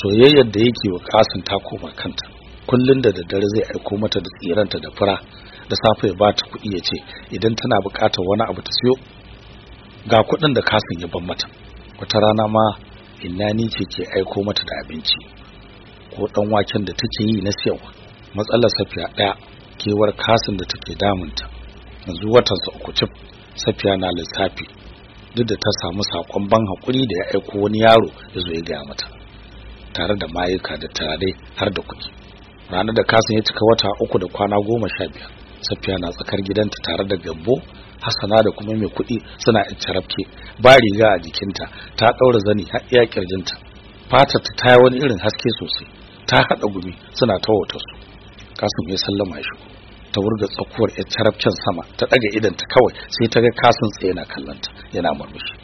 soyayyar da yake wa kasin ta koma kanta. Kullun da daddare zai aiko mata da tsiranta da fura da safe ya bata kuɗi ya ce idan tana buƙatar wani abu ta siyo ga kuɗin da kasin ya ban mata. Wata rana ma inna ni ce ke aiko mata da abinci ko dan waken da take yi na siyarwa. Matsalar safiya ɗaya kewar kasin da take damunta. Yanzu watan sa uku cif safiya na lissafi duk da ta samu saƙon ban haƙuri da ya aiko wani yaro ya zo ya gaya mata. Tare da mayuka da tare har da kuɗi. Ranar da kasin ya cika wata uku da kwana goma sha biyar safiya na tsakar gidanta tare da gambo hasana da kuma mai kuɗi suna carafke ba riga a jikinta ta ɗaura zani har iya kirjinta fatar ta ta wani irin haske sosai ta haɗa gumi suna ta wata su. Kasim ya sallama shi ta wurga tsakuwar ya carafken sama ta ɗaga idanta kawai sai ta ga kasin tsaye na kallanta yana murmushi.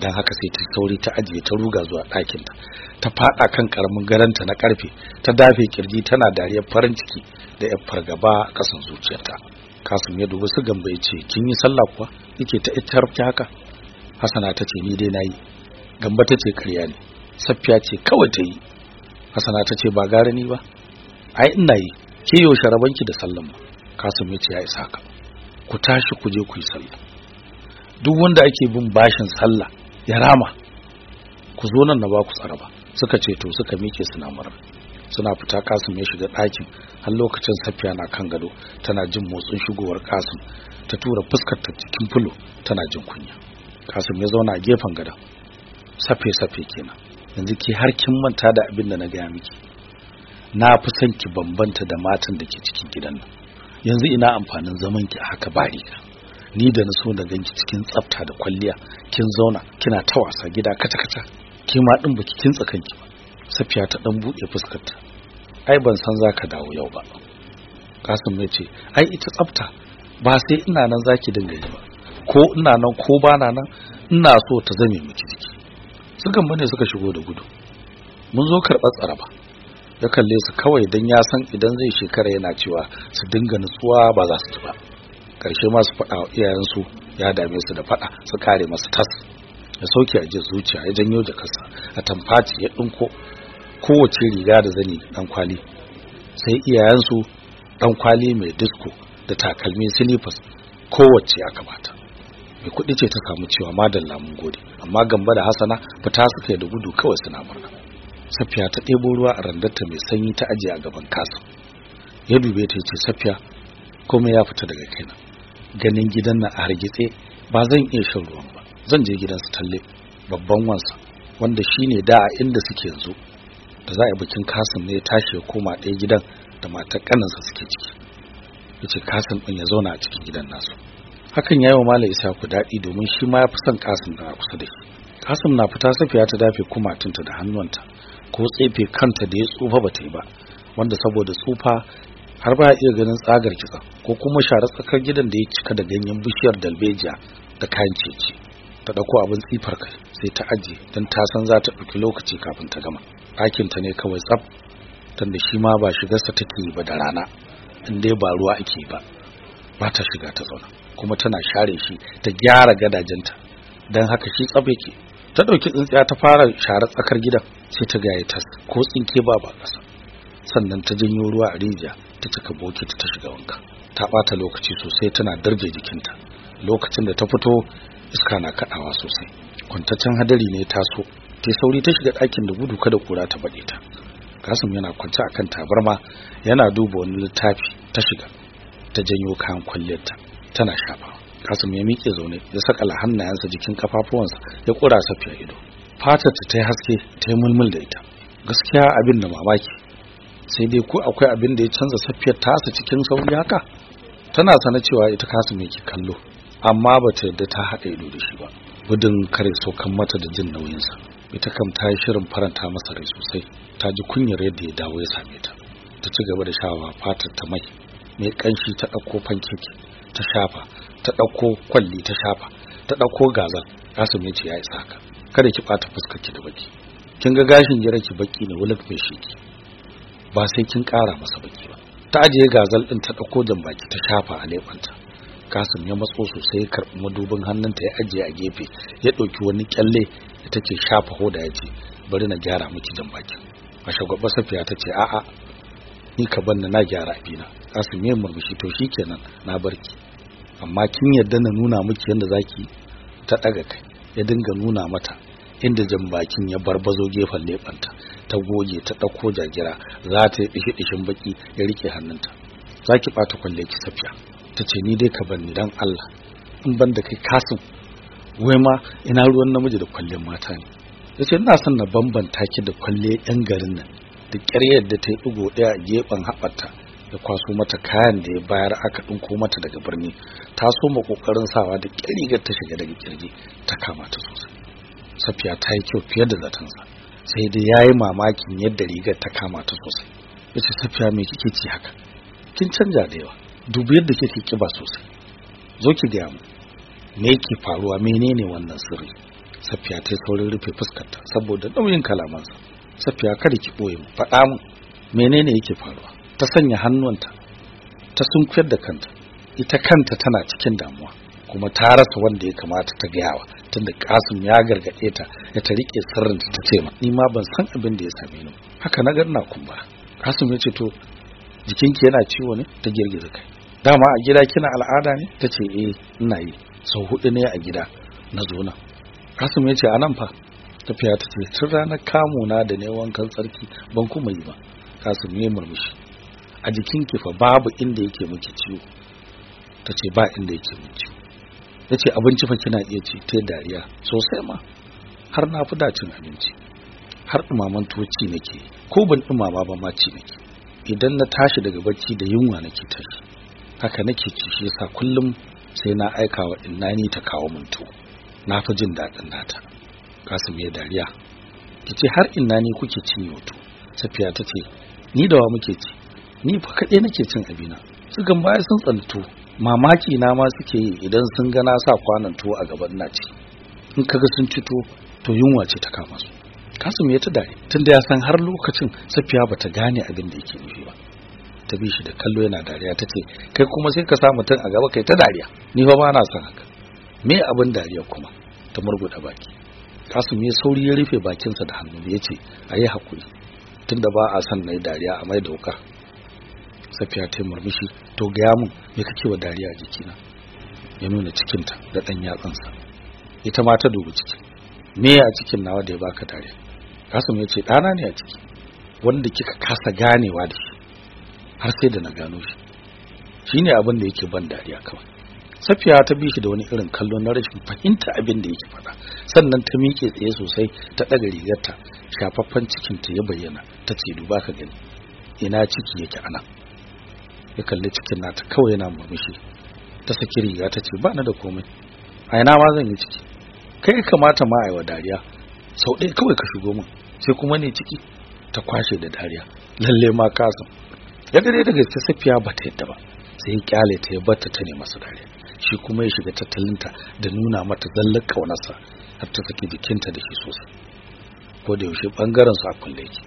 Dan haka sai ta sauri ta ajiye ta ruga zuwa ɗakinta. Ta faɗa kan ƙaramin garanta na ƙarfe ta dafe ƙirji tana dariyar farin ciki da yar fargaba a kasan zuciyarta. Kasim ya dubi su gamba ya ce kin yi sallah kuwa? Yake ta ita haka. Hasana ta ce ni dai na yi gamba ta ce ne. Safiya ce kawai ta yi. Hasana ta ce ba gara ni ba. Ai ina yi. Ke yaushe rabanki da sallan ma? Kasim ya ce ya isa ka ku tashi ku je ku yi sallah. Duk wanda ake bin bashin sallah ya rama. Ku zo nan na ba ku tsara ba. Suka ce to suka mike suna murna. Suna fita kasim ya shiga ɗakin har lokacin safiya na kan gado tana jin motsin shigowar kasim ta tura fuskar ta cikin fulo tana jin kunya. Kasim ya zauna a gefen gadon. Safe safe kenan. Yanzu ki har kin manta da abin da na gaya miki. Na fi son ki bambanta da matan da ke cikin gidan nan. Yanzu ina amfanin zaman ki haka ba riga. Ni da na so da ganki cikin tsafta da kwalliya kin zauna kina ta wasa gida kata kata ki ma din baki kintsa kanki ba. Safiya ta dan buɗe fuskarta. Ai ban san zaka dawo yau ba. Kasim ya ce ai ita tsafta ba sai ina nan zaki dinga yi ba. Ko ina nan ko ba na nan ina so ta zame miki jiki. Sukan ba ne suka shigo da gudu. Mun zo karɓar tsaraba. Ya kalle su kawai dan ya san idan zai shekara yana cewa su dinga nutsuwa ba za su ci ba. Karshe ma su faɗa iyayensu ya dame su da faɗa su kare masu tas. Ya sauke a jin zuciya ya janyo jakarsa. A tamfaci ya ɗinko kowace riga da zani dan kwali. Sai iyayensu dan kwali mai disko da takalmi silifas kowace aka bata mai kuɗi ce ta samu cewa madalla mun gode. Amma gamba da hasana fita suka yi da gudu kawai suna murna. Safiya ta ɗebo ruwa a randarta mai sanyi ta ajiye a gaban kasa. Ya dube ta ce safiya komai ya fita daga kaina. Ganin gidan nan a hargitse ba zan iya shan ruwan ba. Zan je gidansu talle babban wansa wanda shine da a inda suke yanzu. Da za a bikin kasim ne ya tashi ya koma ɗaya gidan da matar ƙaninsa suke ciki. Ya ce kasim ɗin ya zauna a cikin gidan nasu. Hakan ya yi wa malam isa ku daɗi domin shi ma ya fi son kasim da kusa da shi. Kasim na fita safiya ta dafe kumatunta da hannuwanta ko tsefe kanta da ya tsufa ba ta yi ba wanda saboda tsufa har ba iya ganin tsagar kitsa ko kuma share tsakar gidan da ya cika da ganyen bishiyar dalbejiya da kayan cece ta ɗauko abin tsifar kai sai ta ajiye don ta san za ta ɗauki lokaci kafin ta gama. Ɗakinta ne kawai tsaf tunda shi ma ba shigarsa take ba da rana in dai ba ruwa ake ba ba ta shiga ta zauna kuma tana share shi ta gyara gadajenta. Don haka shi tsaf yake. Ta ɗauki tsintsiya ta fara share tsakar gidan sai ta gaya tas ko tsinke ba ba ƙasa. Sannan ta janyo ruwa a rijiya ta cika bokiti ta shiga wanka. Ta ɓata lokaci sosai tana darje jikinta. Lokacin da ta fito iska na kaɗawa sosai. Kwantaccen hadari ne taso. Ta sauri ta shiga ɗakin da gudu kada kura ta baɗe ta. Kasim yana kwance akan tabarma yana duba wani littafi. Ta shiga ta janyo kayan kwalliyarta. Tana shafa. Kasim ya miƙe zaune ya sakala hannayensa jikin kafafuwansa ya kura safiya ido. Fatar ta yi haske ta yi mulmul da ita. Gaskiya abin da mamaki. Sai dai ko akwai abin da ya canza safiyar tasa cikin sauri haka? Tana sana cewa ita kasim yake kallo. Amma bata yadda ta haɗa ido da shi ba. Gudun kare sokan mata da jin nauyinsa. Ita kam ta yi shirin faranta masa rai sosai. Ta ji kunyar yadda ya dawo ya same ta. Ta ci gaba da shawa fatar ta mai. Mai kanshi ta ɗauko fankeki ta shafa. Ta ɗauko kwalli ta shafa. Ta ɗauko gazal. Kasim ya ce ya isa ka. Kada ki ɓata fuskar ki da baki. Kin ga gashin ki baki ne wulak mai sheki ba sai kin ƙara masa baki ba. Ta ajiye gazal ɗin ta ɗauko jambaki ta shafa a leɓanta kasim ya matso sosai ya madubin hannunta ya ajiye a gefe ya ɗauki wani kyalle da take shafa hoda ya ce bari na gyara miki jan bakin a shagwaba safiya ta ce a'a ni ka banna na gyara abina. Kasim ya murmushi to shikenan na barki amma kin yadda na nuna miki yanda zaki ta daga kai ya dinga nuna mata inda jan bakin ya barbazo gefen lebanta ta goge ta ɗauko jagira za ta yi dishi dishin baki ya riƙe hannunta. Zaki bata kwalle ki safiya. Tace ni dai ka banni dan Allah in ban da kai kasim wai ma ina ruwan namiji da ƙwallon mata ne. Yace ina son na bambanta ki da kwalle yan garin nan da ƙyaryar da ta yi ɗigo ɗaya a gefen haɓarta ya kwaso mata kayan da ya bayar aka ɗinko mata daga birni ta so ma ƙoƙarin sawa da ƙyar ta shiga daga ƙirji ta kama ta sosai. Safiya ta yi kyau fiye da zatansa sai dai ya yi mamakin yadda rigar ta kama ta sosai. Ya ce safiya me kike ci haka? Kin canja da yawa. Dubi yadda kike kiba sosai. Zo ki gaya mu me yake faruwa? Menene wannan sirri? Safiya ta saurin rufe fuskarta saboda nauyin kalamansa. Safiya kada ki ɓoye mu faɗa mu menene yake faruwa. Ta sanya hannuwanta ta sunkuyar da kanta. Ita kanta tana cikin damuwa kuma ta rasa wanda ya kamata ta gayawa tunda Kasim ya gargade ta ya ta riƙe sirrin ta ce ma ni ma ban san abin da ya same ni haka na ganna kumba Kasim ya ce to jikinki yana ciwo ne? Ta girgiza kai. Dama a gida kina al'ada ne? Ta ce eh ina yi. Sau huɗu ne a gida na zo nan. Kasim ya ce a nan fa. Tafiya ta ce tun ranar kamuna da ne wankan tsarki ban kuma yi ba. Kasim ne murmushi. A jikin fa babu inda yake miki ciwo. Ta ce ba inda yake min ciwo. Ya ce abinci fa kina iya ci. Ta dariya. Sosai ma. Har na fi dacin abinci. Har ɗumaman tuwoci nake ko ban ɗumama ba ma ci nake. Idan na tashi daga bacci da yunwa nake tashi. Haka nake ci shi yasa kullum sai na aika wa innani ta kawo min tuwo. Na fi jin daɗin nata. Kasim ya dariya. Ki ce har ina ne kuke cin yoto safiya ta ce ni da wa muke ci? Ni fa kaɗai nake cin abina. Su gan baya sun tsanto mamaki na ma suke yi idan sun ga na sa kwanan tuwo a gaban na ci. In kaga sun ci to to yunwa ce ta kama su. Kasim ya ta dare tunda ya san har lokacin safiya bata gane abin da yake nufi ba. Ta bi shi da kallo yana dariya ta ce kai kuma sai ka sa mutum a gaba kai ta dariya. Ni fa ba na son haka. Me abin dariya kuma? Ta murguda baki. Kasim ya sauri ya rufe bakinsa da hannu ya ce a yi haƙuri tunda ba a son na yi dariya a mai da safiya ta murmushi to gaya mun me kake wa dariya a jikina? Ya nuna cikinta da ɗan yatsansa. Ita ma ta dubi ciki. Me a cikin nawa da ya baka dariya? Kasim ya ce ɗana ne a ciki wanda kika kasa ganewa da shi. Har sai da na gano shi. Shine abin da yake ban dariya kawai. Safiya ta bi shi da wani irin kallo na rashin fahimta abin da yake faɗa. Sannan ta miƙe tsaye sosai ta ɗaga rigarta shafaffen cikinta ya bayyana ta ce duba ka gani ina ciki yake ana ya kalli cikin nata kawai yana murmushi. Ta saki riga ta ce ba na da komai. A ina ma zan yi ciki? Kai kamata ma aiwa dariya. Sau ɗaya kawai ka shigo min sai kuma ne ciki. Ta kwashe da dariya. Lalle ma kasan ya dare da gaske safiya ba ta yadda ba sai ya ƙyale ta ya batta ta ne masa dariya shi kuma ya shiga tattalinta da nuna mata zallar kaunarsa har ta saki jikinta da shi sosai. Ko da yaushe ɓangaren su a kulle yake.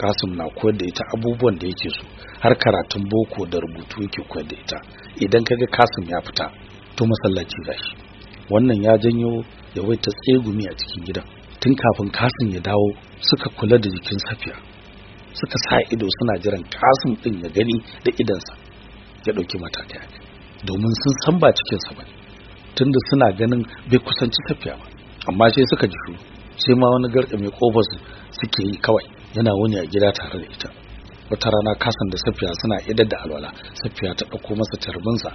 Kasim na koyar da ita abubuwan da yake so har karatun boko da rubutu yake koyar da ita. Idan kaga kasim ya fita to masallaci gashi wannan ya janyo yawaita tsegumi a cikin gidan. Tun kafin kasim ya dawo suka kula da jikin safiya. Suka sa ido suna jiran kasim din ya gani da idansa ya ɗauki matakai domin sun san ba cikinsa ba tunda suna ganin bai kusanci safiya ba. Amma sai suka ji shuru sai ma wani garka mai ƙofar suke yi kawai yana wuni a gida tare da ita. Wata rana kasan da safiya suna idar da alwala safiya ta ɗauko masa tarbinsa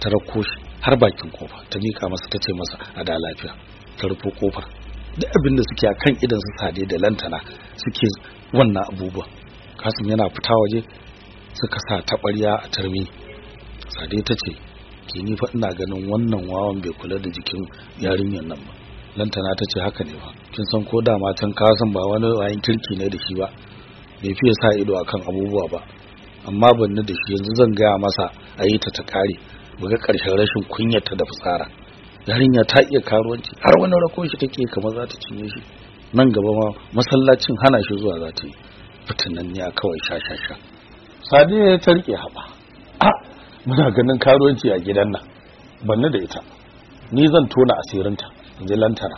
ta rako shi har bakin ƙofa ta mika masa ta ce masa a da lafiya. Ta rufo ƙofar duk abin da suke a kan idan su sade da lantana suke wannan abubuwan kasim yana fita waje suka sa taɓarya a tarmi sade ta ce ke ni fa ina ganin wannan wawan bai kula da jikin yarinyar nan ba. Lantana ta ce haka ne ba kin san ko da matan kasan ba wani wayan kirki ne da shi ba. Bai fiye sa ido akan abubuwa ba. Amma banni da shi yanzu zan gaya masa a yi ta ta kare buga ƙarshen rashin kunyarta da fitsara. Yarinya ta iya karuwanci har wani rako shi take kamar za ta cinye shi. Nan gaba ma masallacin hana shi zuwa za ta yi. Fitinan ne kawai sha sha sha. Sadiya ta riƙe haɓa. A muna ganin karuwanci a gidan nan. Banni da ita. Ni zan tona asirinta in ji lantana.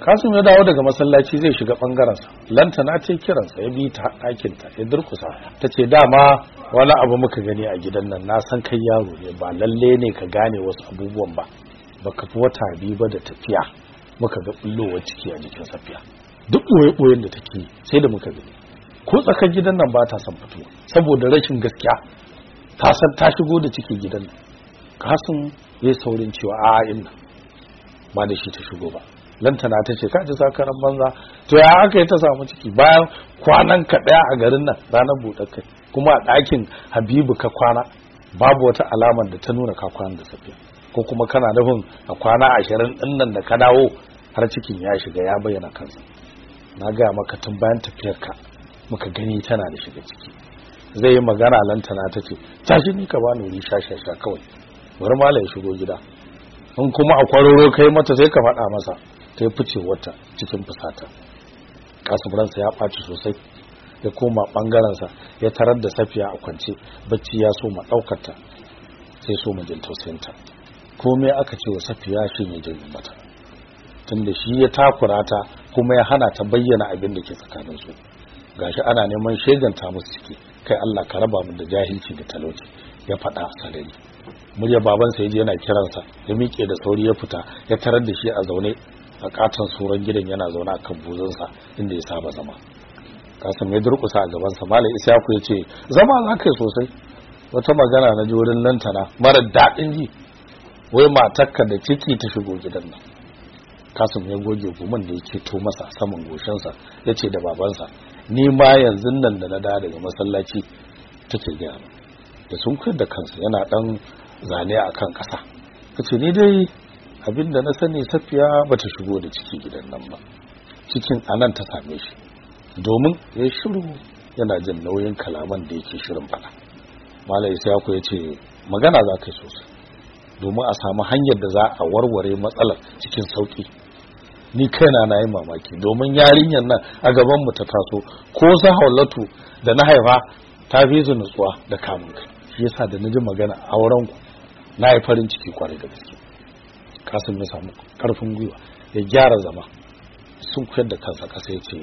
Kasim ya dawo daga masallaci zai shiga bangarensa lantana ta kiransa ya bi ta ɗakinta ya durkusa ta ce dama wani abu muka gani a gidan nan na san kai yaro ne ba lalle ne ka gane wasu abubuwan ba. Baka fi wata biyu ba da tafiya. Muka ga bullowar ciki a jikin safiya. Duk ɓoye-ɓoyen da take sai da muka gani. Ko tsakar gidan nan ba ta son fitowa saboda rashin gaskiya. Ta san ta shigo da ciki gidan nan. Kasim ya saurin cewa a inna. Ba da shi ta shigo ba. Lantana ta ce kaji sakaran banza. To ya aka yi ta samu ciki? Bayan kwanan ka ɗaya a garin nan ranar buɗe kai kuma a ɗakin habibu ka kwana babu wata alamar da ta nuna ka kwana da safiya. Ko kuma kana nufin a kwana ashirin ɗin nan da ka dawo har cikin ya shiga ya bayyana kansa. Na gaya maka tun bayan tafiyar ka muka gani tana da shiga ciki. Zai yi magana lantana ta ce tashi ni ka bani wuri sha sha kawai. Bari mala ya shigo gida. In kuma a kwararo kai mata sai ka faɗa masa. Ta yi fice wata cikin fusata. Kasuburansa ya ɓaci sosai. Ya koma ɓangarensa ya tarar da safiya a kwance. Bacci ya so ma ɗaukarta sai so jin tausayinta. Komai aka ce wa safiya shi ne jin mata. Tunda shi ya takura ta kuma ya hana ta bayyana abin da ke tsakanin su gashi ana neman sheganta musu ciki. Kai Allah ka raba mu da jahilci da talauci. Ya faɗa sarari. Murya babansa ya je yana kiransa. Ya miƙe da sauri ya fita. Ya tarar da shi a zaune a katon suran gidan yana zaune a kan buzunsa inda ya saba zama. Kasim ya durkusa a gabansa. Malam isyaku ya ce zama za ka yi sosai. Wata magana na jorin lantana mara daɗin ji. Wai matakka da ciki ta shigo gidan nan. Kasim ya goge guman da yake to masa saman goshinsa. Ya ce da babansa ni ma yanzu nan da na dawo daga masallaci take gaya da sun da kansa yana ɗan zane a kan ƙasa. Ta ce ni dai abin da na sani safiya bata shigo da ciki gidan nan ba. Cikin a nan ta same shi. Domin ya shiru yana jin nauyin kalaman da yake shirin faɗa. Malai isaku ya ce magana za ka yi sosai. Domin a samu hanyar da za a warware matsalar cikin sauƙi. Ni kaina na yi mamaki. Domin yarinyar nan a gaban mu ta taso ko sa haulatu da na haifa ta fi su nutsuwa da kamun kai. Shi yasa da na ji magana auren ku na yi farin ciki ƙwarai da gaske. Kasim ya samu ƙarfin gwiwa ya gyara zama sun kuyar da kansa kasa ya ce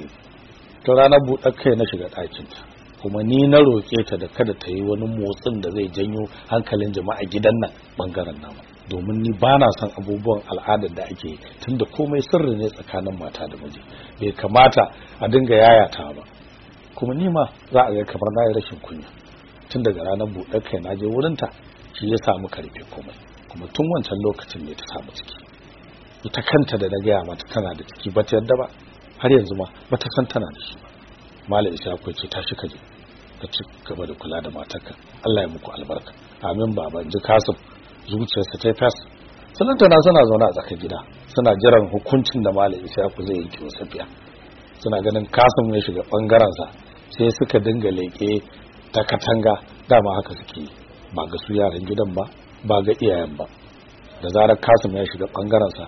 ta ranar buɗar kai na shiga ɗakinta. Kuma ni na roƙe ta da kada ta yi wani motsin da zai janyo hankalin jama'a gidan nan ɓangaren namu. Domin ni ba na son abubuwan al'adar da ake yi tunda komai sirri ne tsakanin mata da miji. Bai kamata a dinga yayata ba. Kuma ni ma za a ga kamar na yi rashin kunya. Tun daga ranar buɗar kai na je wurinta shi ya samu ƙarfe komai. Kuma tun wancan lokacin ne ta samu ciki. Ita kanta da na gaya mata tana da ciki ba ta yadda ba. Har yanzu ma ba ta san tana da shi malam isa ko ce tashi ka je ka ci gaba da kula da matarka. Allah ya muku albarka. Amin baban ji kasum. Zuciyarsa ta fas sanan tana suna zaune a tsakar gida suna jiran hukuncin da malam isa ku zai yi wa safiya. Suna ganin kasum ya shiga ɓangaren sa sai suka dinga leke ta katanga. Dama haka suke yi. Ba ga su yaran gidan ba ba ga iyayen ba. Da zarar kasum ya shiga bangarensa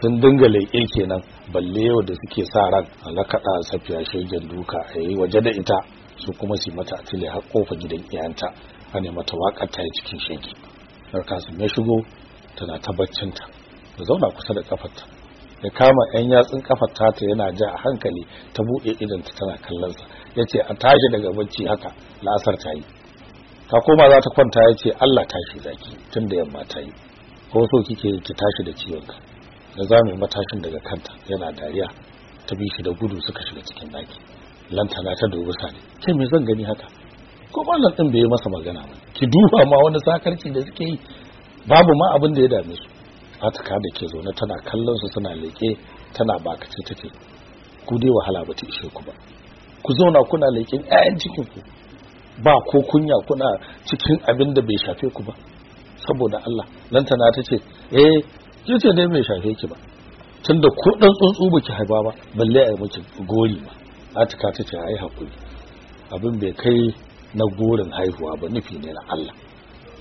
sun dinga leƙe kenan balle yau da suke sa ran alakaɗa safiya shegen duka a yi waje da ita su kuma su mata a har ƙofa gidan iyanta a ne mata waƙar ta cikin shege. Har ya shigo tana ta baccinta. Da zauna kusa da kafarta ya kama yan yatsun kafarta ta yana ja a hankali ta buɗe idanta tana kallonsa. Ya ce a tashi daga bacci haka la'asar ta yi. Ta koma za ta kwanta ya ce Allah tashi zaki tun da yamma ta yi. Ko so kike ki tashi da ciwon ka da za mu matashin daga kanta yana dariya. Ta bi shi da gudu suka shiga cikin daki lantana ta dubi sani. Ke me zan gani haka? Ko wannan din bai masa magana ba. Ki duba ma wani sakarci da suke yi. Babu ma abin da ya dame su. Atika da ke zaune tana kallon su suna leke tana bakace take. Ku dai wahala ba ta ishe ku ba. Ku zauna kuna leken ƴaƴan cikin ku. Ba ko kunya kuna cikin abin da bai shafe ku ba. Saboda Allah nan tana ta ce eh ya ce dai bai shafe ki ba. Tunda ko dan tsuntsu baki haifa ba balle ai miki gori ba. Atika ta ce ai haƙuri abin bai kai na gorin haihuwa ba nufi ne na Allah.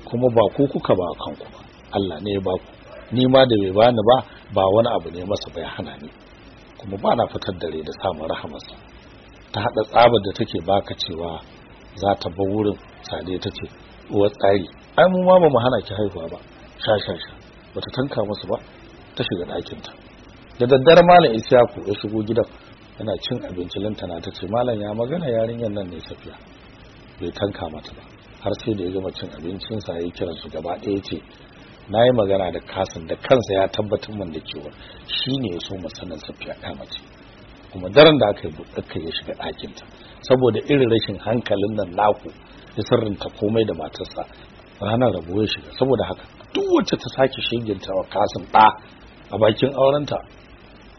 Kuma ba ku kuka ba kanku ba. Allah ne ya ba ku. Ni ma da bai bani ba ba wani abu ne masa bai hana ni. Kuma ba na fitar dare da samun rahamarsa. Ta hada tsabar da take baka cewa za ta bar wurin sade ta ce uwar tsari ai mu ma ba mu hana ki haihuwa ba. Sha sha sha. Bata tanka musu ba ta shiga ɗakinta. Da daddare malam Ishaku ya shigo gidan yana cin abinci lantana ta ce malam ya magana? Yarinyar nan ne safiya. Bai tanka mata ba. Har sai da ya gama cin abincinsa ya yi su gaba ɗaya ce na yi magana da kasin da kansa ya tabbatar man da cewa shi ne ya so masanin safiya ɗaya mace. Kuma daren da aka yi buɗaka ya shiga ɗakinta. Saboda irin rashin hankalin nan naku ya sirrinta komai da matarsa ranar rabo ya shiga. Saboda haka duk wacce ta sake shiginta wa kasin ɗa a bakin aurenta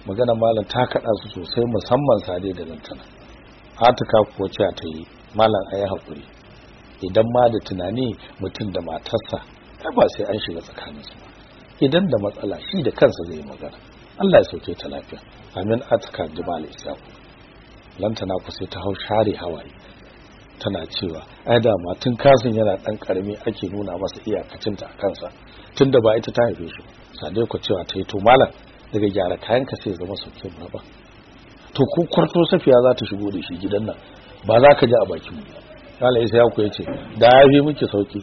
magana malam ta kaɗa su sosai musamman sade da lantana. Atika kuwa ce ta yi. Malam a yi haƙuri. Idan ma da tunani mutum da matarsa ba sai an shiga tsakaninsu ba. Idan da matsala shi da kansa zai magana. Allah ya sauke ta lafiya. Amin. Atika jimal isaku lantana ku sai ta hau share hawaye. Tana cewa ai da ma tun kasin yana dan ƙarami ake nuna masa iyakacinta a kansa. Tunda ba ita ta haife shi sade ku cewa ta yi to malam daga gyara kayan ka sai zama sauke ba to ko kwarto safiya za ta shigo da shi gidan nan. Ba za ka ji a bakin mu. Allah isa ya ya ce da ya fi miki sauƙi.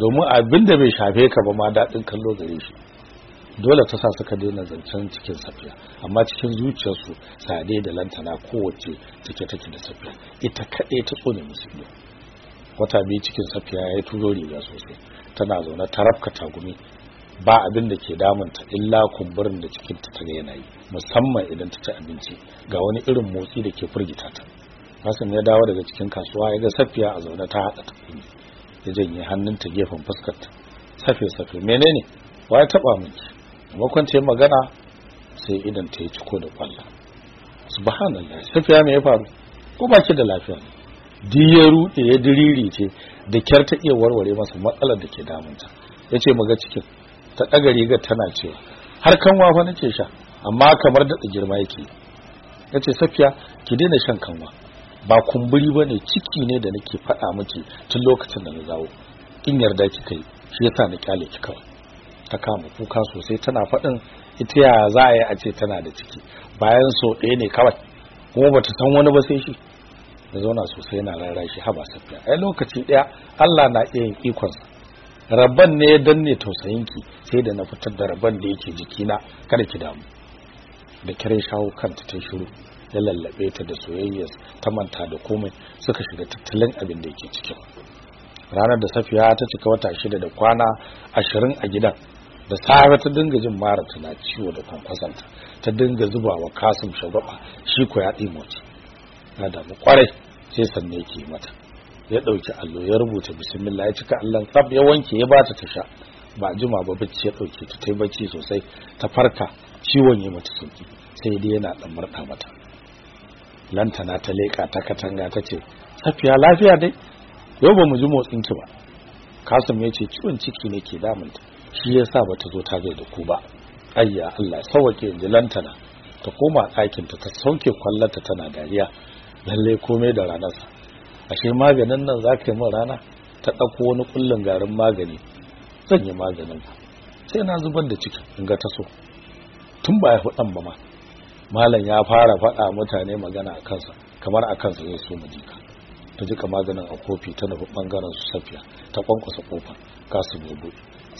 Domin abin da bai shafe ka ba ma daɗin kallo gare shi. Dole ta sa suka daina zancen cikin safiya. Amma cikin zuciyarsu sade da lantana kowace take take da safiya. Ita kaɗai ta tsone musu ido. Wata biyu cikin safiya ya turo riga sosai. Tana zaune ta rafka tagumi. Ba abin da ke damunta illa kumburin da cikin ta ga yana yi. Musamman idan ta ci abinci ga wani irin motsi da ke firgita ta. Hassan ya dawo daga cikin kasuwa ya ga safiya a zaune ta haɗa tafi ya janye hannunta gefen fuskarta. Safe safe menene? Wa ya taba miki makon ce magana sai idan ta yi ciko da kwalla. Subhanallah safiya me ya faru? Ko ba ki da lafiya di ya rude ya diriri ce da kyar ta iya warware masa matsalar da ke damunta. Yace maga cikin. Ta daga rigar tana cewa har kanwa fa nake sha amma kamar da girma yake. Yace safiya ki daina shan kanwa. Ba kumburi ba ne ciki ne da nake faɗa miki tun lokacin da na zawo in yarda kika yi shi yasa na ƙyale ki kawai. Ta kama kuka sosai tana faɗin ita ya za a yi a ce tana da ciki? Bayan so ɗaya ne kawai kuma bata san wani ba sai shi. Da zauna sosai yana rara shi haba safiya. Ai lokaci ɗaya Allah na iya yin ikonsa. Rabban ne ya danne tausayinki sai da na fitar da rabban da yake jikina kada ki damu. Da kire shawo kanta ta shiru. Ya lallabe ta da soyayya ta manta da komai suka shiga tattalin abin da yake cikin ranar da safiya ta cika wata shida da kwana ashirin a gidan da safe ta dinga jin mara tana ciwo da kwankwasanta ta dinga zuba wa kasim shagwaba shi ko ya ɗimoci na damu ƙwarai sai sanne yake mata. Ya ɗauki allo ya rubuta bismillah ya cika allon tsab ya wanke ya bata ta sha. Ba jima ba bacci ya ɗauke ta ta bacci sosai ta farka ciwon ya mata sauƙi sai dai yana ɗan murɗa mata. Lantana ta leƙa ta katanga ta ce safiya lafiya dai. Yau ba mu ji motsin ki ba. Kasim ya ce ciwon ciki ne ke damunta. Shi ya sa bata zo ta da ku ba. Ayya Allah sauwake yanzu lantana. Ta koma ɗakinta ta sauke kwallata tana dariya. Lalle komai da ranarsa. Ashe maganin nan za ka yi min rana? Ta ɗauko wani kullun garin magani. Zan yi maganin sai na zubar da ciki in ga ta so. Tun ba ya faɗan ba ma. Malam ya fara faɗa mutane magana a kansa kamar a kansa zai so mu jika ta jika maganin a kofi ta nufi ɓangaren su safiya ta kwankwasa ƙofa kasu mai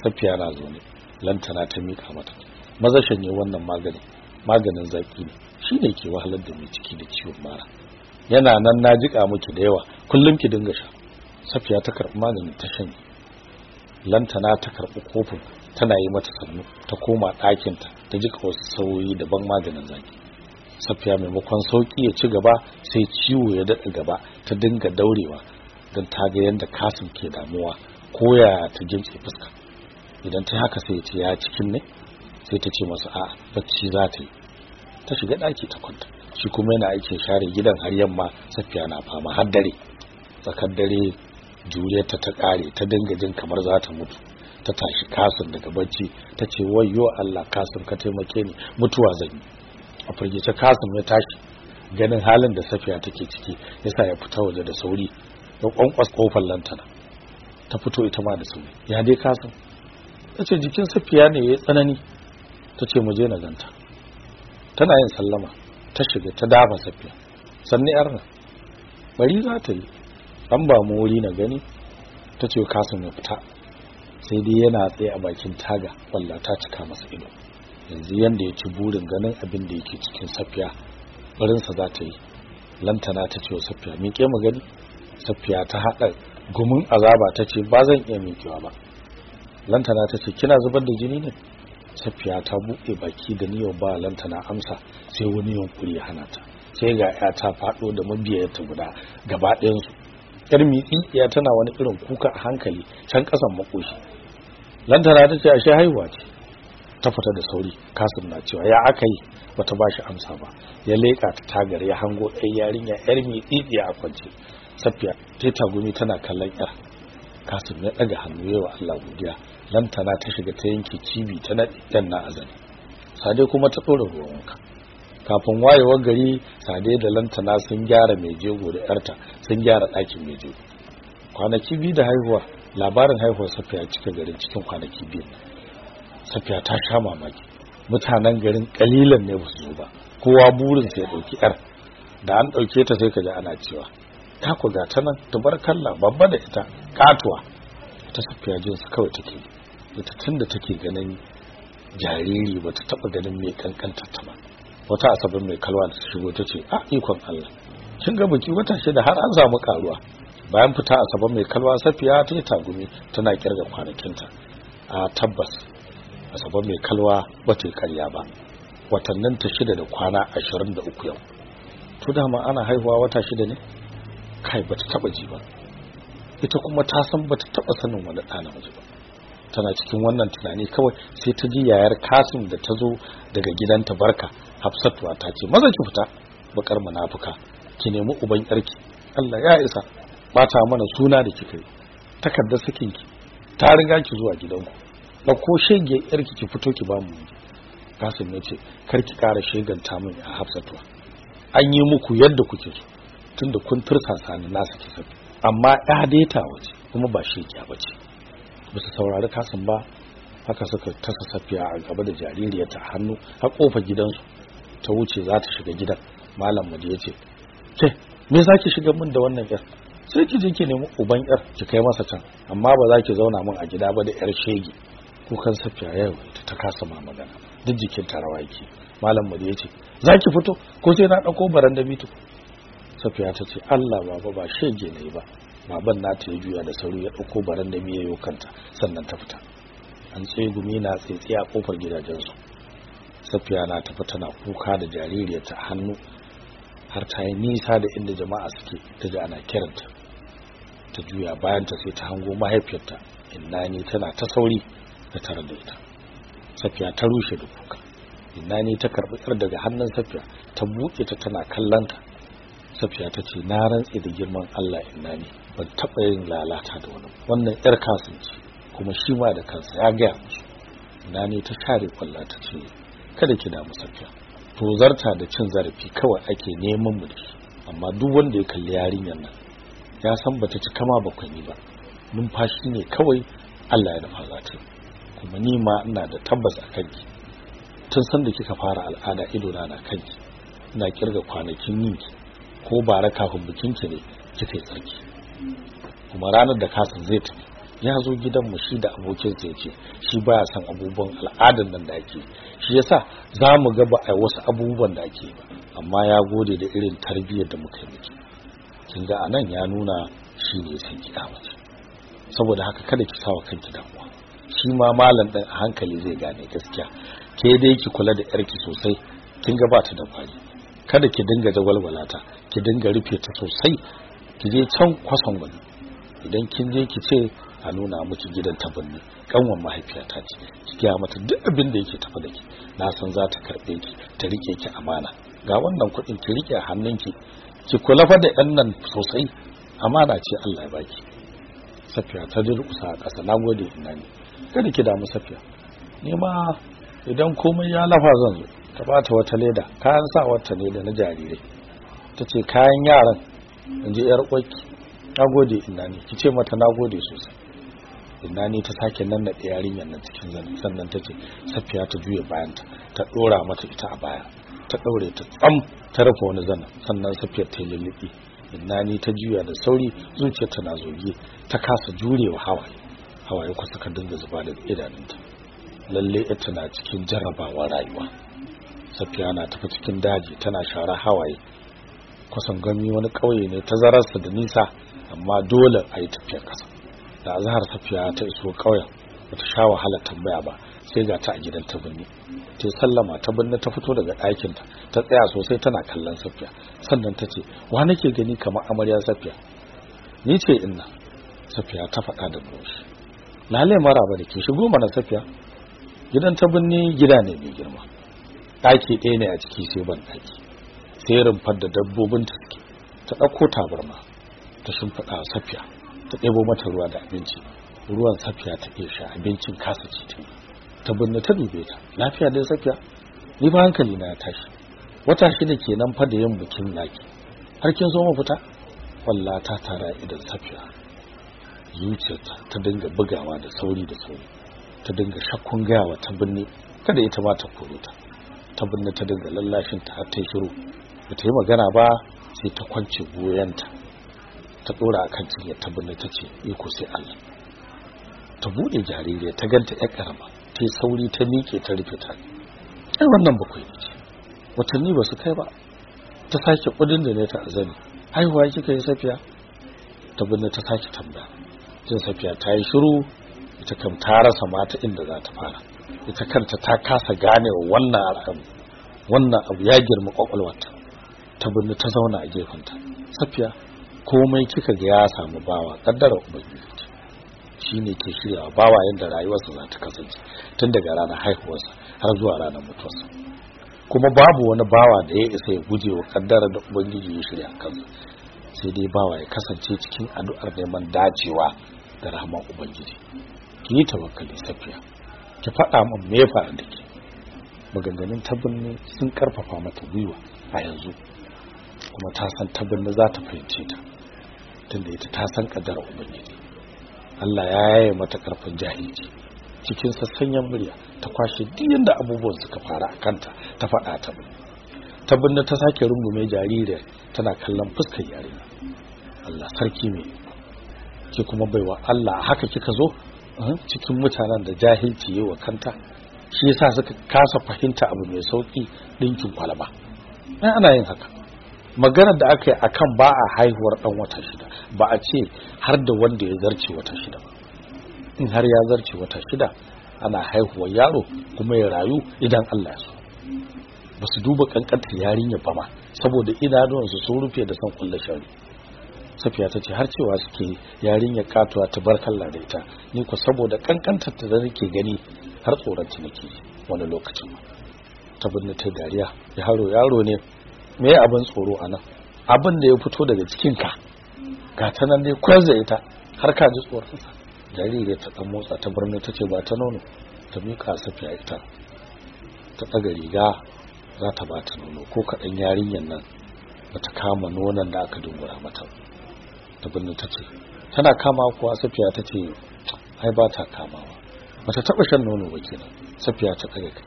safiya na zaune lantana ta mika mata. Maza shanye wannan magani maganin zaki ne. Shi ne ke wahalar da mai ciki da ciwon mara. Yana nan na jika miki da yawa kullum ki dinga sha. Safiya ta karɓi maganin ta shanye. Lantana ta karɓi kofin tana yi mata sannu ta koma ɗakinta ta jika wasu sauyi daban maganin zaki. Safiya maimakon sauƙi ya ci gaba sai ciwo ya daɗa gaba ta dinga daurewa don ta ga yadda kasim ke damuwa ko ya ta jimtse fuska. Idan ta haka sai ce ya cikin ne? Sai ta ce masa a bacci za ta yi. Ta shiga ɗaki ta kwanta. Shi kuma yana aikin share gidan har yamma safiya na fama har dare. Tsakar dare juriyarta ta ƙare ta dinga jin kamar za ta mutu. Ta tashi kasim daga bacci ta ce wayyo Allah kasim ka taimake ni mutuwa zan yi. A firgice kasim ya tashi ganin halin da safiya take ciki yasa ya fita waje da sauri ya kwankwas ƙofar lantana. Ta fito ita ma da sauri ya dai kasim ta ce jikin safiya ne ya tsanani. Ta ce mu je na ganta. Tana yin sallama ta shiga ta dafa safiya sannan yar nan bari za ta yi an ba mu wuri na gani. Ta ce kasim ya fita. Sai dai yana tsaye a bakin taga walla ta cika masa ido. Yanzu yanda ya ci burin ganin abin da yake cikin safiya barinsa za ta yi. Lantana ta ce wa safiya miƙe mu gani. Safiya ta haɗa gumin azaba ta ce ba zan iya miƙewa ba. Lantana ta ce kina zubar da jini ne? Safiya ta buɗe baki da niyyar ba lantana amsa sai wani yunkuri ya hana ta. Sai ga ya ta faɗo da mabiyarta guda gaba ɗayansu. Yar miƙiƙiya tana wani irin kuka a hankali can ƙasan makoshi lantana ta ce ashe haihuwa ce. Ta fita da sauri. Kasim na cewa ya aka yi? Bata ba shi amsa ba. Ya leƙa ta tagar ya hango ɗan yarinya yar miƙiƙiya a kwance. Safiya ta tagumi tana kallon yar kasim ya ɗaga hannu yawa Allah godiya. Lantana ta shiga ta yanke cibi ta naɗe ɗan na azali. Sade kuma ta ɗora ruwan wanka. Kafin wayewar gari sade da lantana sun gyara mai jego da yarta sun gyara ɗakin mai jego. Kwanaki biyu da haihuwa labarin haihuwar safiya cika garin cikin kwanaki biyu. Safiya ta sha mamaki. Mutanen garin kalilan ne ba su zo ba. Kowa burin sai ya ɗauki yar da an ɗauke ta sai ka ji ana cewa ta ku ga ta nan tubarkalla babba da ita katuwa ita safiya jinsu kawai take ita tun da take ganin jariri ba ta taɓa ganin mai kankanta ta ba. Wata asabar mai kalwa da ta shigo ta ce a ikon Allah. Kin ga biki wata shida har an samu karuwa bayan fita asabar mai kalwa safiya ta yi tagumi tana ƙirga kwanakinta. A tabbas asabar mai kalwa ba yi karya ba. Watannin ta shida da kwana ashirin da uku yau. To dama ana haihuwa wata shida ne? Kai ba ta taɓa ji ba. Ita kuma ta san ba ta taɓa sanin wani ɗa namiji ba. Tana cikin wannan tunani kawai sai ta ji yayar kasim da ta zo daga gidanta barka. Hafsatuwa ta ce maza ki fita bakar munafuka. Ki nemi uban yarki Allah ya isa. Bata mana suna da kika yi. Takardar sakin ki ta riga ki zuwa gidanku. Dauko shege yarki ki fito ki ba mu. Kasim ya ce kar ki kara sheganta min a hafsatuwa an yi muku yadda kuke so tunda kun tursasa ni na saki saki amma ya daita wace kuma ba shekiya bace ba su saurari kasan ba haka suka tasa safiya a gaba da jaririyarta hannu har ƙofar gidansu ta wuce za ta shiga gidan. Malam madi ya ce ke me za ki shiga min da wannan yar sai ki je ki nemi uban yar ki kai masa can amma ba za ki zauna min a gida ba da yar shege. Kukan safiya yau ta kasa ma magana. Duk jikin ta rawa yake. Malam madi ya ce za ki fito? Ko sai na ɗauko baranda bitu? Safiya ta ce Allah baba ba shege ne ba. Baban nata ya juya da sauri ya ɗauko baran da miyayo kanta sannan ta fita. An tsegumi na tsaitsi a ƙofar gidajensu. Safiya na tafi tana kuka da jaririyarta hannu har ta yi nisa da inda jama'a suke ta ji ana kiranta. Ta juya bayan ta sai ta hango mahaifiyarta. Inna ni tana ta sauri da tare da ita. Safiya ta rushe da kuka. Inna ni ta karɓi yar daga hannun safiya ta buɗe ta tana kallanta safiya ta ce na rantse da girman Allah inna ni. Ban taɓa yin lalata da wani wannan yar kasance kuma shi ma da kansa ya gaya musu. Na ne ta share kwalla ta ce kada ki damu safiya. To zarta da cin zarafi kawai ake neman mu da shi. Amma duk wanda ya kalli yarinyar nan ya san bata ci kama bakwai ba. Numfashi ne kawai Allah ya dafa za ta kuma ni ma ina da tabbas a kanki. Tun san da kika fara al'ada ido na kanki ina ƙirga kwanakin yinki ko bara kafin bikinki ne kika yi tsarki. Kuma ranar da kasan zai tafi ya zo gidanmu shi da abokinsa ya ce shi baya son abubuwan al'adar nan da ake shi yasa za mu ga ba a wasu abubuwan da ake ba. Amma ya gode da irin tarbiyyar da muka yi kin ga a nan ya nuna shi ne sai ki mace. Saboda haka kada ki sawa kanki damuwa. Shi ma malam din a hankali zai gane gaskiya. Ke dai ki kula da yarki sosai kin ga ba ta da kwari. Kada ki dinga jagwalwala ta ki dinga rufe ta sosai. Ki je can kwasan wani. Idan kin je ki ce a nuna miki gidan ta binne kanwan mahaifiyata ce ki gaya mata duk abin da yake tafa da ki na san za ta karɓe ki ta riƙe ki amana. Ga wannan kuɗin ki riƙe hannunki ki kula fa da ɗan nan sosai. Amana ce Allah ya baki. Safiya ta durƙusa a ƙasa. Nagode ina ne. Kada ki damu safiya. Ni ma idan komai ya lafa zan zo. Ta bata wata leda. Kayan sa wata ne da na jarirai. Ta ce kayan yaran. In ji yar uwarki. Nagode ina ne. Ki ce mata nagode sosai. Ina ne ta sake nan da yarinyar nan cikin zani sannan ta ce safiya ta juya bayanta. Ta dora mata ita a baya. Ta daure ta tsam ta rufe wani zana. Sannan safiyar ta ina ne ta juya da sauri zuciyar ta na zoge ta kasa jurewa hawaye. Hawaye kusa ka dinga zuba da idanunta. Lalle ita na cikin jarrabawar rayuwa. Safiya na tafi cikin daji tana share hawaye. Kusan gami wani ƙauye ne ta zararsa da nisa amma dole a yi tafiyar ƙasa. Da azhar safiya ta iso ƙauyen bata sha wahala tambaya ba. Sai ga ta a gidan ta binne. Ta sallama ta binne ta fito daga ɗakin ta ta tsaya sosai tana kallon safiya. Sannan ta ce wa nake gani kamar amarya safiya? Ni ce inna. Safiya ta faɗa da bushi lale maraba da ke shigo mana safiya. Gidan ta binne gida ne mai girma. Ɗaki ɗaya ne a ciki sai ban ɗaki sai rumfar da dabbobin ta suke. Ta ɗauko tabarma ta shimfiɗa safiya. Ta ɗebo mata ruwa da abinci. Ruwan safiya ta iya sha abincin kasa ci ta ta binne ta dube ta. Lafiya dai safiya ni ba hankali na tashi. Wata shida kenan fa da yin bikin naki. Har kin zo mu fita? Walla ta tara idan safiya zuciyarta ta dinga bugawa da sauri da sauri. Ta dinga shakkun gayawa ta binne kada ita ma ta koro ta. Ta binne ta dinga lallashin ta har ta shiru. Ba ta yi magana ba sai ta kwance goyanta ta dora akan cinya ta binne ta ce iko sai Allah. Ta buɗe jaririya ta ganta yar karama ta sauri ta miƙe ta rufe ta. Ai wannan bakwai ne ce. Watanni ba su kai ba. Ta sake kuɗin da ne ta azani haihuwa kika yi safiya? Ta binne ta sake tambaya. Jin safiya ta yi shiru ita kam ta rasa mata inda za ta fara. Ita kanta ta kasa gane wannan al'amu wannan abu ya girma kwakwalwarta ta binne ta zauna a gefenta. Safiya komai kika ga ya samu bawa kaddara ubangiji. Shine ke shiryawa bawa yadda rayuwarsa za ta kasance tun daga ranar haihuwarsa har zuwa ranar mutuwarsa. Kuma babu wani bawa da ya isa ya guje wa kaddara da ubangiji ya shirya kansa. Sai dai bawa ya kasance cikin addu'ar neman dacewa da rahman ubangiji. Ki yi tawakkali safiya. Ki faɗa min me ya faru da ke. Maganganun tabbin sun ƙarfafa mata gwiwa a yanzu. Kuma ta san tabbin za ta fahimce ta tunda ita ta san kaddara ubangiji. Allah ya yaye mata ƙarfin jahilci. Cikin sassanyen murya ta kwashe duk da abubuwan suka fara a kanta ta faɗa ta tabbin ta sake rungume jaririyar tana kallon fuskar yarinya. Allah sarki ne ke kuma baiwa Allah haka kika zo cikin mutanen da jahilci yi wa kanta shi yasa suka kasa fahimta abu mai sauƙi dinkin kwalaba. Ai ana yin haka. Maganar da aka yi akan ba a haihuwar dan wata shida ba a ce har da wanda ya zarce wata shida ba. In har ya zarce wata shida ana haihuwar yaro kuma ya rayu idan Allah ya so. Ba su duba kankantar yarinya ba ma saboda idanuwansu sun rufe da san kullu shari. Safiya ta ce har cewa suke yarinya katuwa ta bar kalla da ita. Ni ko saboda kankantar ta da nake gani har tsoronta nake wani lokacin ta binne ta dariya yaro yaro ne. Me abin tsoro a nan? Abin da ya fito daga cikinka ga ta nan dai kwanza ita har ka ji tsoronsa jariri ta dan motsa ta birni ta ce ba ta nono. Ta miƙa safiya ita ta ɗaga riga za ta ba ta nono. Ko kaɗan yarinyar nan ba ta kama nonon da aka dungura mata ta birni ta ce tana kama kuwa? Safiya ta ce ai ba ta kamawa. Ba ta taɓa shan nono ba kenan. Safiya ta ɗaga kai.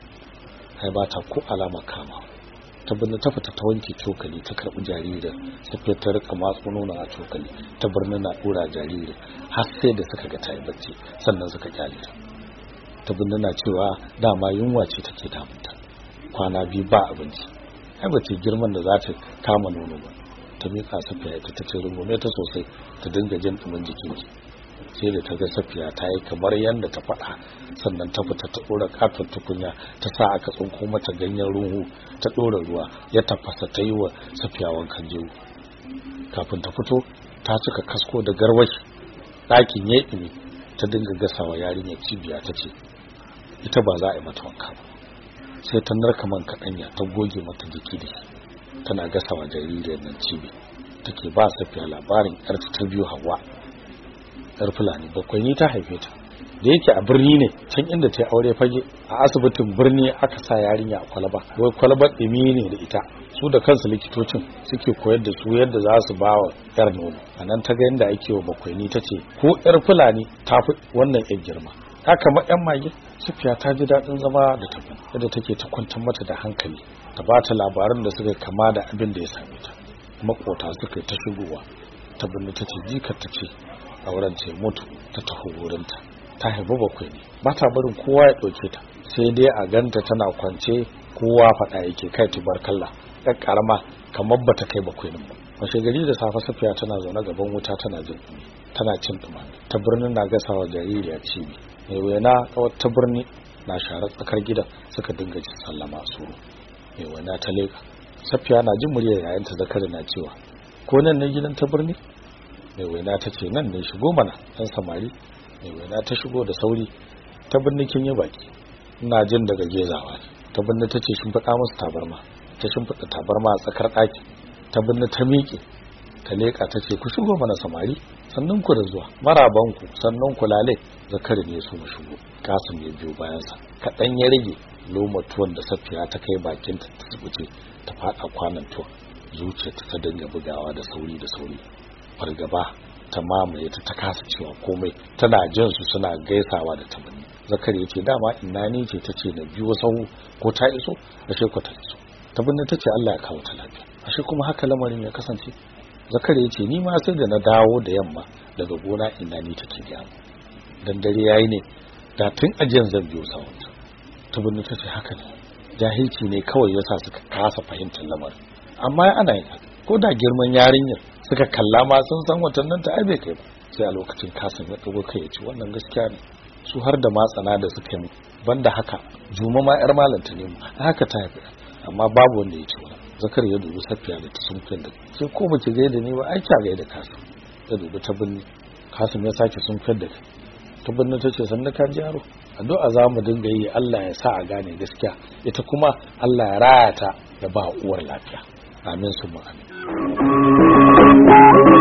Ai ba ta ko alama kamawa. Ta birni ta ta wanke cokali ta karɓi jaririn ta riƙa matsu nono a cokali ta birni na ɗora jaririn har sai da suka ga ta yi bacci sannan suka ƙyale ta. Ta na cewa dama yunwa ce take damunta. Kwana biyu ba abinci. Ai ba ce girman da za ta kama nono ba. Ta miƙa safiya ita ta ce rungume ta sosai ta dinga jin ɗumin jikinki. Sai da ta ga safiya ta yi kamar yadda ta faɗa sannan ta fita ta ɗora katon tukunya ta sa aka tsinko mata ganyen ruhu ta ɗora ruwa ya tafasa ta yi wa safiya wankan jewu. Kafin ta fito ta cika kasko da garwashi ɗakin ya ɗumi ta dinga gasawa yarinyar cibiya ta ce ita ba za a yi mata wanka ba. Sai ta narka man kaɗanya ta goge mata jiki da tana gasawa jaririyar nan cibi take ba safiya labarin yarta ta biyu hawa yar fulani bakwai ni ta haife ta. Da yake a birni ne can inda ta aure fage a asibitin birni aka sa yarinya a kwalaba. Wai kwalabar ɗumi ne da ita. Su da kansu likitocin suke koyar da su yadda za su ba wa yar nono. A nan ta ga yadda ake wa bakwai ni ta ce ko yar fulani ta fi wannan yan girma. Haka ma yan mage sufiya ta ji daɗin zama da tafi yadda take ta kwantar mata da hankali ta ba ta labaran da suka kama da abin da ya same ta. Makota suka yi ta shigowa ta binne ta ce jikar ta ce auren ce mutu ta taho wurinta. Ta haifi bakwai ne. Ba ta barin kowa ya ɗauke ta. Sai dai a ganta tana kwance kowa faɗa yake kai tubarkalla ɗan ƙarama kamar bata kai bakwai ba. Washe gari da safe safiya tana zaune gaban wuta tana jin tana cin dumami ta birnin na gasawa jaririya cibi. Mai waina kawai ta birni na share tsakar gidan suka dinga jin sallama suru mai waina ta leka safiya na jin muryar yayin ta zakari na cewa ko nan ne gidan ta birni? Mai waina ta ce nan ne shigo mana ɗan samari. Mai waina ta shigo da sauri ta kin yi baki. Ina jin daga gezawa ta birni ta ce shimfiɗa musu tabarma. Ta shimfiɗa tabarma a tsakar ɗaki ta birni ta miƙe ta leƙa ta ce ku shigo mana samari sannan ku da zuwa marabanku sannan ku lale. Zakari ne su mu shigo kasim ya biyo bayansa. Kaɗan ya rage loma tuwon da safiya ta kai bakin ta tsibuce ta faɗa kwanan tuwon. Zuciyarta ta dinga bugawa da sauri da sauri. Fargaba ta mamaye ta ta kasa cewa komai. Tana jin su suna gaisawa da tamanni. Zakari ya ce dama ina ni ce? Ta ce na biyo sahu ko ta iso? Ashe ko ta iso. Tabinne ta ce Allah ya kawo ta lafiya. Ashe kuma haka lamarin ya kasance. Zakari ya ce ni ma sai da na dawo da yamma daga gona ina ni take gaya dan dare yayi ne da tun ajiyan zan biyo sahun ta. Tabinne ta ce haka ne. Jahilci ne kawai yasa suka kasa fahimtar lamarin. Amma ana yin ko da girman yarinyar suka kalla ma sun san watannin ta ai bai kai ba. Sai a lokacin kasan ya dago kai ya ce wannan gaskiya ne. Su har da matsana da suka yi banda haka juma ma yar malanta ne haka ta haifi amma babu wanda ya ce wani. Zakar ya dubi safiya da ta sun da sai ko bace gaida ni ba ai kya gaida kasu ya dubi ta binni kasim ya sake sun da kai. Ta binni ta ce sannan ka ji yaro. Addu'a za mu dinga yi Allah ya sa a gane gaskiya. Ita kuma Allah ya raya ta da ba uwar lafiya. Amin su amin.